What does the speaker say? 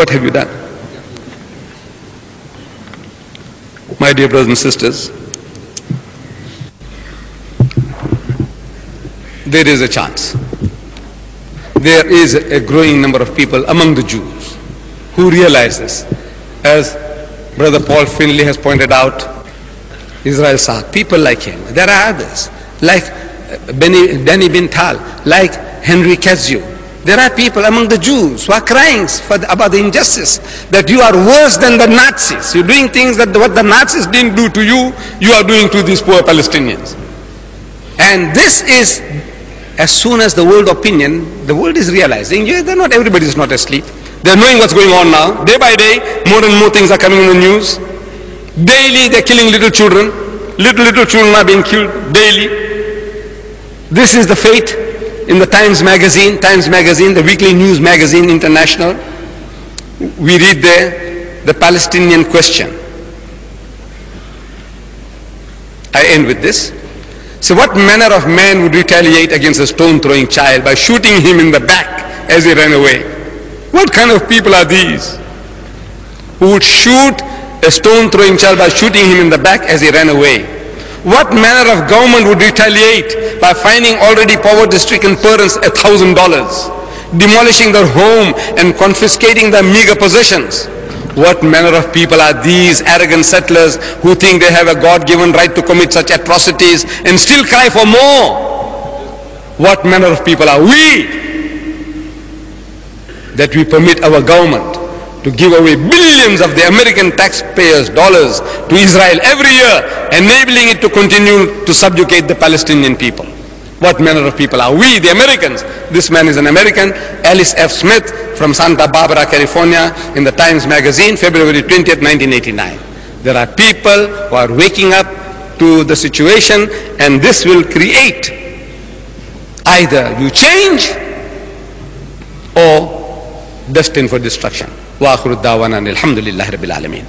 What have you done? My dear brothers and sisters, there is a chance. There is a growing number of people among the Jews who realize this. As Brother Paul Findley has pointed out, Israel Shahak, people like him. There are others, like Benny, Bintal, like Henry Kezio. There are people among the Jews who are crying the, about the injustice that you are worse than the Nazis. You're doing things that what the Nazis didn't do to you, you are doing to these poor Palestinians. And this is as soon as the world opinion, the world is realizing, yeah, they're not, everybody is not asleep. They're knowing what's going on now. Day by day, more and more things are coming in the news. Daily, they're killing little children. Little, little children are being killed daily. This is the fate in the Times Magazine, Times Magazine, the weekly news magazine, international. We read there the Palestinian question. I end with this. So what manner of man would retaliate against a stone throwing child by shooting him in the back as he ran away? What kind of people are these? Who would shoot a stone throwing child by shooting him in the back as he ran away? What manner of government would retaliate by fining already poverty stricken parents a thousand dollars, demolishing their home and confiscating their meager possessions? What manner of people are these arrogant settlers who think they have a God-given right to commit such atrocities and still cry for more? What manner of people are we that we permit our government to give away billions of the American taxpayers' dollars to Israel every year, enabling it to continue to subjugate the Palestinian people? What manner of people are we, the Americans? This man is an American, Alice F. Smith from Santa Barbara, California, in the Times Magazine, February 20th, 1989. There are people who are waking up to the situation and this will create either you change or destined for destruction. وآخر الدعوانا الحمد لله رب العالمين